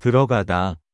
들어가다.